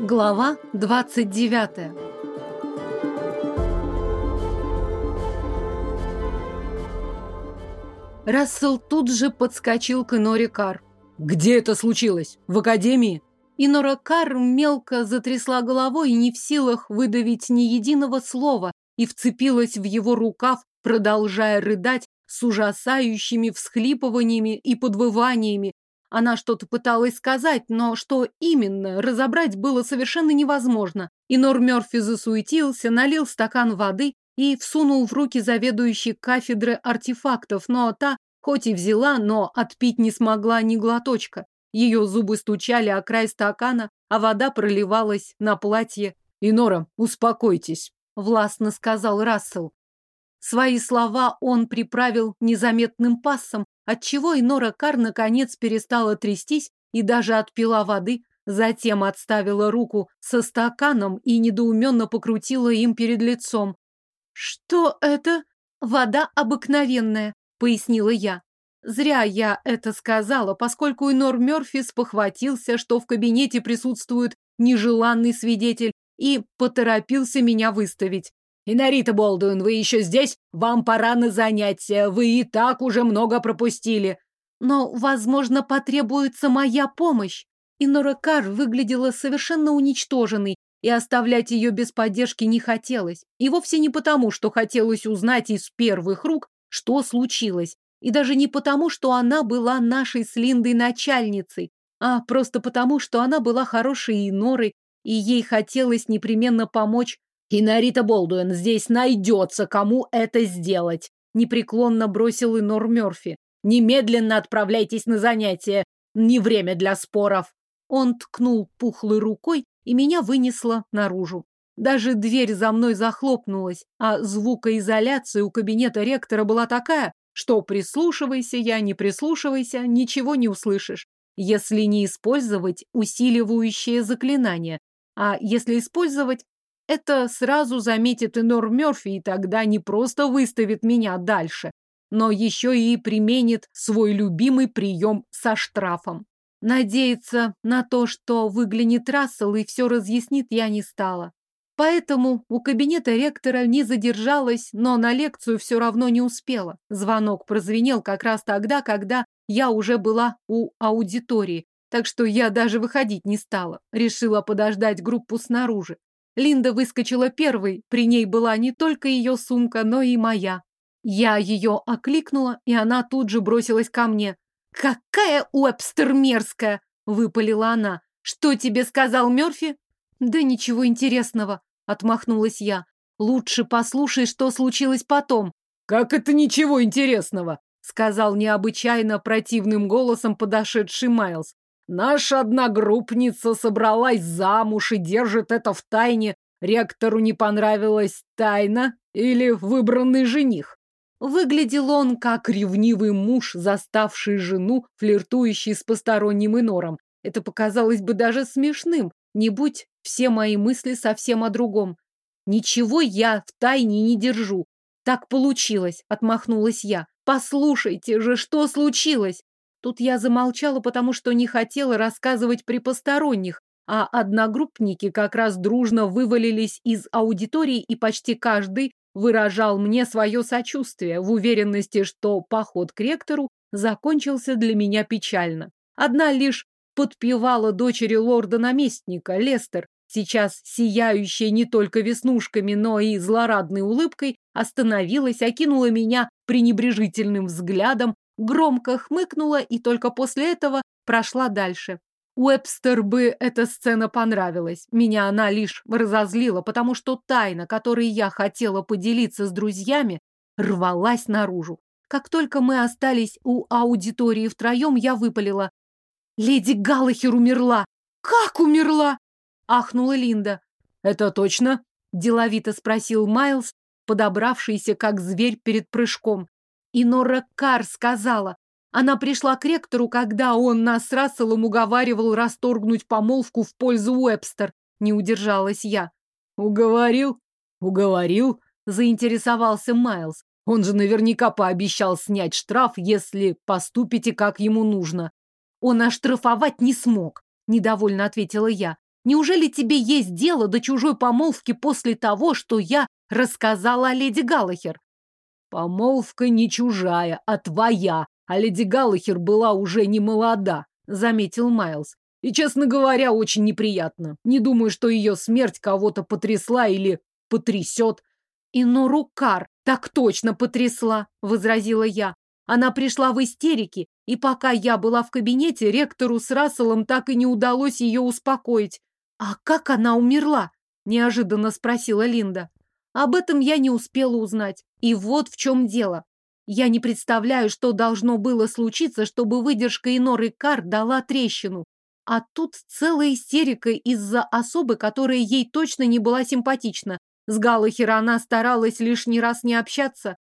Глава 29 Рассел тут же подскочил к Иноре Кар. «Где это случилось? В академии?» Инора Кар мелко затрясла головой, не в силах выдавить ни единого слова, и вцепилась в его рукав, продолжая рыдать с ужасающими всхлипываниями и подвываниями, она что-то пыталась сказать, но что именно, разобрать было совершенно невозможно. И Нор Мёрфи засуетился, налил стакан воды и всунул в руки заведующей кафедры артефактов, но та, хоть и взяла, но отпить не смогла ни глоточка. Ее зубы стучали о край стакана, а вода проливалась на платье. «Инора, успокойтесь», — властно сказал Рассел. Свои слова он приправил незаметным пассом, отчего и Нора Кар наконец перестала трястись и даже отпила воды, затем отставила руку со стаканом и недоуменно покрутила им перед лицом. «Что это?» «Вода обыкновенная», — пояснила я. Зря я это сказала, поскольку Инор Мёрфи спохватился, что в кабинете присутствует нежеланный свидетель, и поторопился меня выставить. «Инарита Болдуин, вы еще здесь? Вам пора на занятия. Вы и так уже много пропустили». «Но, возможно, потребуется моя помощь». И Норакар выглядела совершенно уничтоженной, и оставлять ее без поддержки не хотелось. И вовсе не потому, что хотелось узнать из первых рук, что случилось. И даже не потому, что она была нашей с Линдой начальницей, а просто потому, что она была хорошей Инорой, и ей хотелось непременно помочь и Нарита Болдуэн, здесь найдется, кому это сделать, непреклонно бросил Инор Мёрфи. Немедленно отправляйтесь на занятия. Не время для споров. Он ткнул пухлой рукой, и меня вынесло наружу. Даже дверь за мной захлопнулась, а звукоизоляция у кабинета ректора была такая, что прислушивайся я, не прислушивайся, ничего не услышишь, если не использовать усиливающее заклинание. А если использовать, это сразу заметит Энор Мёрфи и тогда не просто выставит меня дальше, но еще и применит свой любимый прием со штрафом. Надеяться на то, что выглянет Рассел и все разъяснит, я не стала. Поэтому у кабинета ректора не задержалась, но на лекцию все равно не успела. Звонок прозвенел как раз тогда, когда я уже была у аудитории, так что я даже выходить не стала. Решила подождать группу снаружи. Линда выскочила первой, при ней была не только ее сумка, но и моя. Я ее окликнула, и она тут же бросилась ко мне. «Какая Уэбстер мерзкая!» — выпалила она. «Что тебе сказал Мёрфи?» «Да ничего интересного», — отмахнулась я. «Лучше послушай, что случилось потом». «Как это ничего интересного?» — сказал необычайно противным голосом подошедший Майлз. Наша одногруппница собралась замуж и держит это в тайне. Ректору не понравилась тайна или выбранный жених. Выглядел он как ревнивый муж, заставший жену, флиртующий с посторонним инором. Это показалось бы даже смешным, не будь все мои мысли совсем о другом. Ничего я в тайне не держу. Так получилось, отмахнулась я. Послушайте же, что случилось? Тут я замолчала, потому что не хотела рассказывать при посторонних, а одногруппники как раз дружно вывалились из аудитории, и почти каждый выражал мне свое сочувствие в уверенности, что поход к ректору закончился для меня печально. Одна лишь подпевала дочери лорда-наместника, Лестер, сейчас сияющая не только веснушками, но и злорадной улыбкой, остановилась, окинула меня пренебрежительным взглядом, громко хмыкнула и только после этого прошла дальше. Уэбстер бы эта сцена понравилась. Меня она лишь разозлила, потому что тайна, которой я хотела поделиться с друзьями, рвалась наружу. Как только мы остались у аудитории втроем, я выпалила. «Леди Галлахер умерла!» «Как умерла?» — ахнула Линда. «Это точно?» — деловито спросил Майлз, подобравшийся как зверь перед прыжком. И Нора Кар сказала. Она пришла к ректору, когда он нас с Расселом уговаривал расторгнуть помолвку в пользу Уэбстер. Не удержалась я. Уговорил? Уговорил? Заинтересовался Майлз. Он же наверняка пообещал снять штраф, если поступите, как ему нужно. Он оштрафовать не смог, недовольно ответила я. Неужели тебе есть дело до чужой помолвки после того, что я рассказала о леди Галлахер? Помолвка не чужая, а твоя. А леди Галлахер была уже не молода, заметил Майлз. И, честно говоря, очень неприятно. Не думаю, что ее смерть кого-то потрясла или потрясет. И Нору Кар так точно потрясла, возразила я. Она пришла в истерике, и пока я была в кабинете, ректору с Расселом так и не удалось ее успокоить. «А как она умерла?» – неожиданно спросила Линда. Об этом я не успела узнать. И вот в чем дело. Я не представляю, что должно было случиться, чтобы выдержка Иноры Кар дала трещину. А тут целая истерика из-за особы, которая ей точно не была симпатична. С Галлахера она старалась лишний раз не общаться.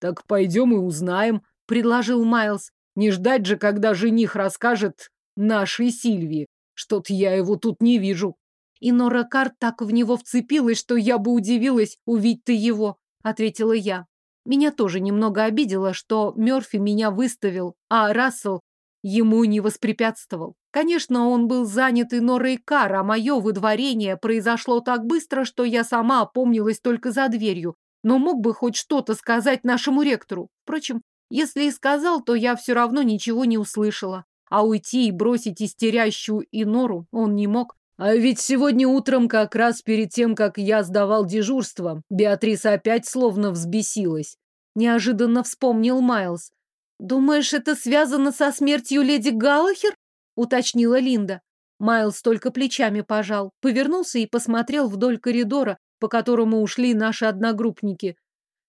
«Так пойдем и узнаем», — предложил Майлз. «Не ждать же, когда жених расскажет нашей Сильвии. Что-то я его тут не вижу». И Нора Карт так в него вцепилась, что я бы удивилась, увидеть ты его, ответила я. Меня тоже немного обидело, что Мёрфи меня выставил, а Рассел ему не воспрепятствовал. Конечно, он был занят и Норой Кар, а мое выдворение произошло так быстро, что я сама опомнилась только за дверью, но мог бы хоть что-то сказать нашему ректору. Впрочем, если и сказал, то я все равно ничего не услышала. А уйти и бросить истерящую Инору он не мог. А ведь сегодня утром, как раз перед тем, как я сдавал дежурство, Беатриса опять словно взбесилась. Неожиданно вспомнил Майлз. «Думаешь, это связано со смертью леди Галлахер?» — уточнила Линда. Майлз только плечами пожал, повернулся и посмотрел вдоль коридора, по которому ушли наши одногруппники.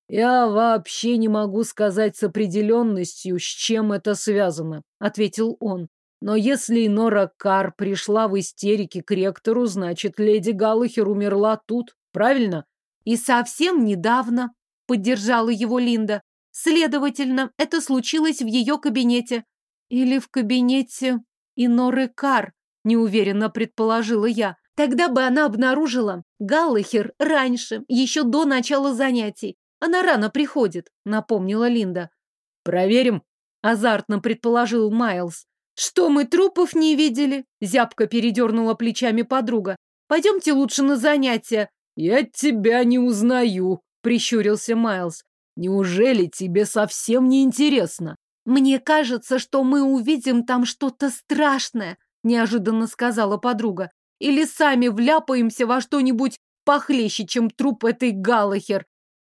«Я вообще не могу сказать с определенностью, с чем это связано», — ответил он. Но если Нора Кар пришла в истерике к ректору, значит, леди Галлахер умерла тут, правильно? И совсем недавно, поддержала его Линда. Следовательно, это случилось в ее кабинете. Или в кабинете Иноры Кар, неуверенно предположила я. Тогда бы она обнаружила Галлахер раньше, еще до начала занятий. Она рано приходит, напомнила Линда. Проверим, азартно предположил Майлз. «Что, мы трупов не видели?» Зябко передернула плечами подруга. «Пойдемте лучше на занятия». «Я тебя не узнаю», — прищурился Майлз. «Неужели тебе совсем не интересно?» «Мне кажется, что мы увидим там что-то страшное», — неожиданно сказала подруга. «Или сами вляпаемся во что-нибудь похлеще, чем труп этой Галлахер».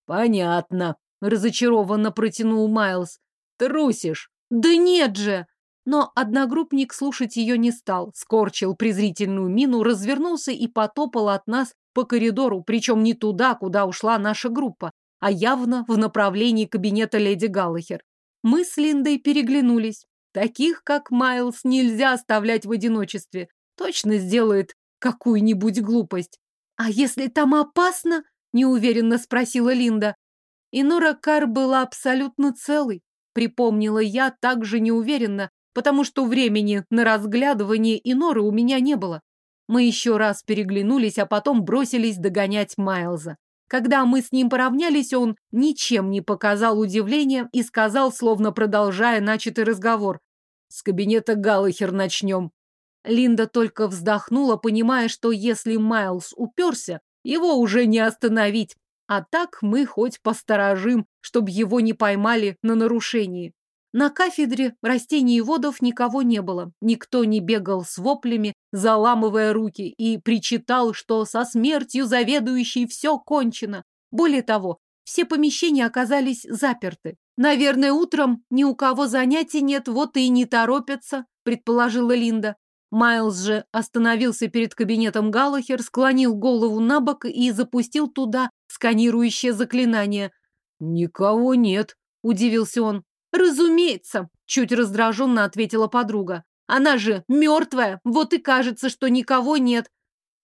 «Понятно», — разочарованно протянул Майлз. «Трусишь?» «Да нет же!» Но одногруппник слушать ее не стал, скорчил презрительную мину, развернулся и потопал от нас по коридору, причем не туда, куда ушла наша группа, а явно в направлении кабинета леди Галлахер. Мы с Линдой переглянулись. Таких, как Майлз, нельзя оставлять в одиночестве. Точно сделает какую-нибудь глупость. «А если там опасно?» – неуверенно спросила Линда. И Нора Кар была абсолютно целой. Припомнила я также неуверенно, потому что времени на разглядывание и норы у меня не было. Мы еще раз переглянулись, а потом бросились догонять Майлза. Когда мы с ним поравнялись, он ничем не показал удивления и сказал, словно продолжая начатый разговор. «С кабинета Галлахер начнем». Линда только вздохнула, понимая, что если Майлз уперся, его уже не остановить. А так мы хоть посторожим, чтобы его не поймали на нарушении. На кафедре растениеводов никого не было. Никто не бегал с воплями, заламывая руки, и причитал, что со смертью заведующей все кончено. Более того, все помещения оказались заперты. Наверное, утром ни у кого занятий нет, вот и не торопятся, предположила Линда. Майлз же остановился перед кабинетом Галлахер, склонил голову на бок и запустил туда сканирующее заклинание. «Никого нет», — удивился он. «Разумеется», — чуть раздраженно ответила подруга. «Она же мертвая, вот и кажется, что никого нет».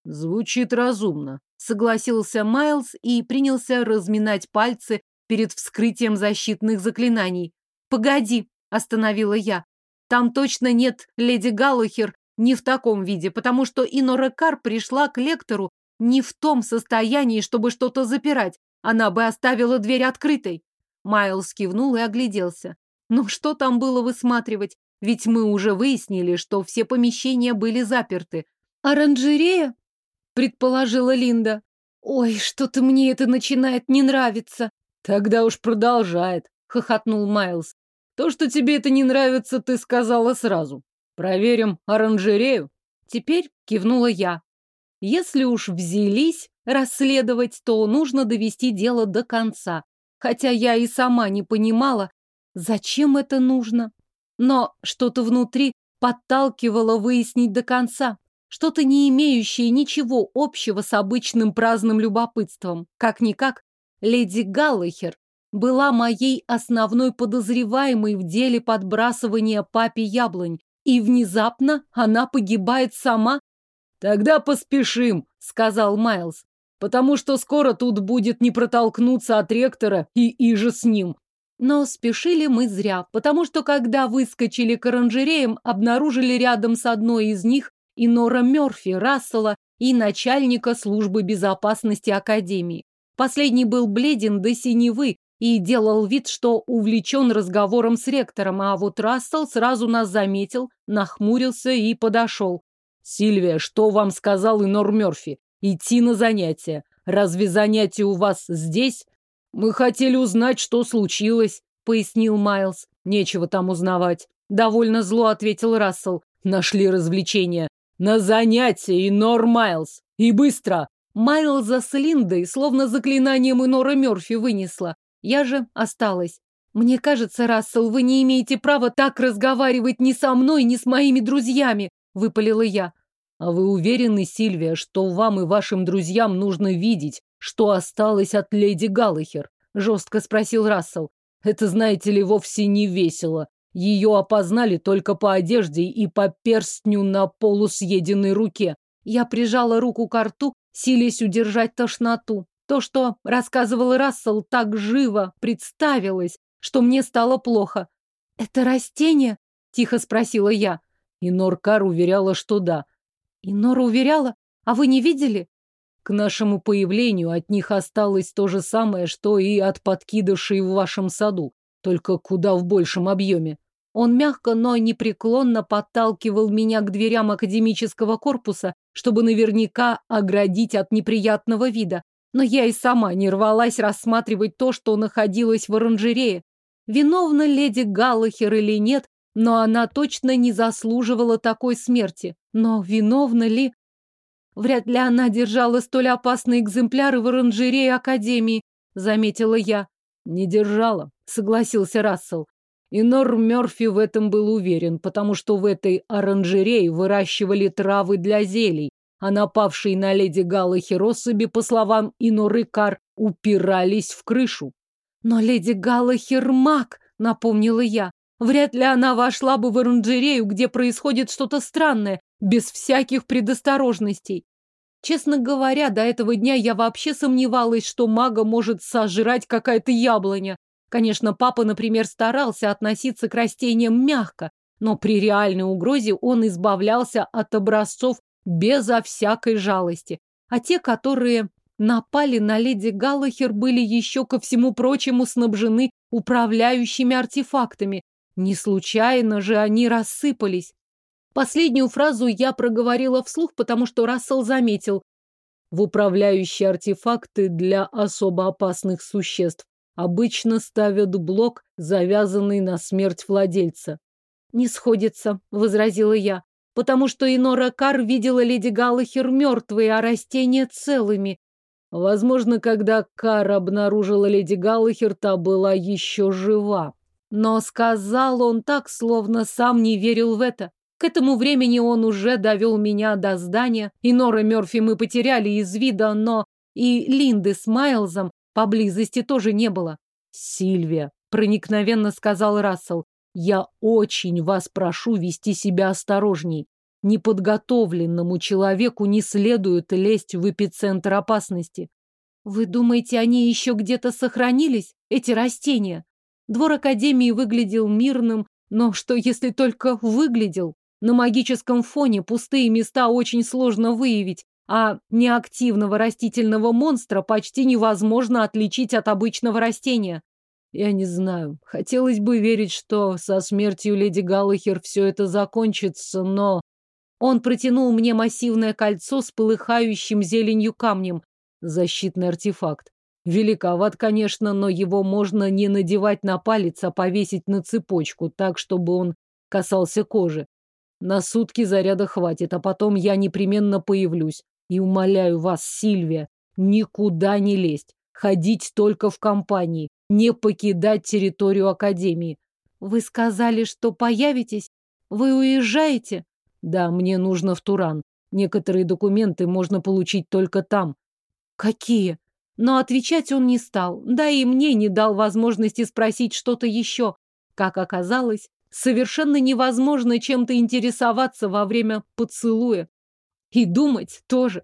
«Звучит разумно», — согласился Майлз и принялся разминать пальцы перед вскрытием защитных заклинаний. «Погоди», — остановила я. «Там точно нет леди Галлахер не в таком виде, потому что Инора Кар пришла к лектору не в том состоянии, чтобы что-то запирать. Она бы оставила дверь открытой. Майлз кивнул и огляделся. Ну что там было высматривать? Ведь мы уже выяснили, что все помещения были заперты. Оранжерея предположила Линда. Ой, что-то мне это начинает не нравиться. Тогда уж продолжает, хохотнул Майлз. То, что тебе это не нравится, ты сказала сразу. Проверим оранжерею. Теперь кивнула я. Если уж взялись расследовать, то нужно довести дело до конца. Хотя я и сама не понимала, зачем это нужно. Но что-то внутри подталкивало выяснить до конца. Что-то не имеющее ничего общего с обычным праздным любопытством. Как-никак, леди Галлахер была моей основной подозреваемой в деле подбрасывания папе яблонь, и внезапно она погибает сама. «Тогда поспешим», — сказал Майлз, «потому что скоро тут будет не протолкнуться от ректора и иже с ним». Но спешили мы зря, потому что, когда выскочили к оранжереям, обнаружили рядом с одной из них и Нора Мёрфи, Рассела и начальника службы безопасности Академии. Последний был бледен до синевы и делал вид, что увлечен разговором с ректором, а вот Рассел сразу нас заметил, нахмурился и подошел. «Сильвия, что вам сказал Инор Мёрфи? Идти на занятия. Разве занятия у вас здесь?» «Мы хотели узнать, что случилось», — пояснил Майлз. «Нечего там узнавать». Довольно зло ответил Рассел. «Нашли развлечения. На занятия, Инор Майлз! И быстро!» Майлза с Линдой словно заклинанием Инора Мёрфи вынесла. Я же осталась. Мне кажется, Рассел, вы не имеете права так разговаривать ни со мной, ни с моими друзьями, выпалила я. А вы уверены, Сильвия, что вам и вашим друзьям нужно видеть, что осталось от леди Галлахер? Жестко спросил Рассел. Это, знаете ли, вовсе не весело. Ее опознали только по одежде и по перстню на полусъеденной руке. Я прижала руку к рту, силясь удержать тошноту. То, что рассказывал Рассел, так живо представилось, что мне стало плохо. «Это растение?» — тихо спросила я. И Норкар уверяла, что да. И Нора уверяла? А вы не видели? К нашему появлению от них осталось то же самое, что и от подкидышей в вашем саду, только куда в большем объеме. Он мягко, но непреклонно подталкивал меня к дверям академического корпуса, чтобы наверняка оградить от неприятного вида. Но я и сама не рвалась рассматривать то, что находилось в оранжерее. Виновна леди Галлахер или нет, но она точно не заслуживала такой смерти. Но виновна ли? Вряд ли она держала столь опасные экземпляры в оранжерее Академии, заметила я. Не держала, согласился Рассел. И Нор Мёрфи в этом был уверен, потому что в этой оранжерее выращивали травы для зелий, а напавшие на леди Галлахер особи, по словам Иноры Кар, упирались в крышу. «Но леди Галлахер маг», — напомнила я. «Вряд ли она вошла бы в оранжерею, где происходит что-то странное, без всяких предосторожностей. Честно говоря, до этого дня я вообще сомневалась, что мага может сожрать какая-то яблоня. Конечно, папа, например, старался относиться к растениям мягко, но при реальной угрозе он избавлялся от образцов безо всякой жалости. А те, которые напали на леди Галлахер, были еще ко всему прочему снабжены управляющими артефактами. Не случайно же они рассыпались. Последнюю фразу я проговорила вслух, потому что Рассел заметил. В управляющие артефакты для особо опасных существ обычно ставят блок, завязанный на смерть владельца. «Не сходится», — возразила я, «потому что Инора Кар видела леди Галлахер мертвой, а растения целыми». Возможно, когда Кар обнаружила леди Галлахер, та была еще жива. Но сказал он так, словно сам не верил в это. К этому времени он уже довел меня до здания, и Нора Мёрфи мы потеряли из вида, но и Линды с Майлзом Поблизости тоже не было. Сильвия, проникновенно сказал Рассел, я очень вас прошу вести себя осторожней. Неподготовленному человеку не следует лезть в эпицентр опасности. Вы думаете, они еще где-то сохранились, эти растения? Двор Академии выглядел мирным, но что если только выглядел? На магическом фоне пустые места очень сложно выявить, а неактивного растительного монстра почти невозможно отличить от обычного растения. Я не знаю. Хотелось бы верить, что со смертью леди Галлахер все это закончится, но... Он протянул мне массивное кольцо с полыхающим зеленью камнем. Защитный артефакт. Великоват, конечно, но его можно не надевать на палец, а повесить на цепочку, так, чтобы он касался кожи. На сутки заряда хватит, а потом я непременно появлюсь. И умоляю вас, Сильвия, никуда не лезть. Ходить только в компании, не покидать территорию Академии. Вы сказали, что появитесь? Вы уезжаете? Да, мне нужно в Туран. Некоторые документы можно получить только там. Какие? Но отвечать он не стал, да и мне не дал возможности спросить что-то еще. Как оказалось, совершенно невозможно чем-то интересоваться во время поцелуя. И думать тоже.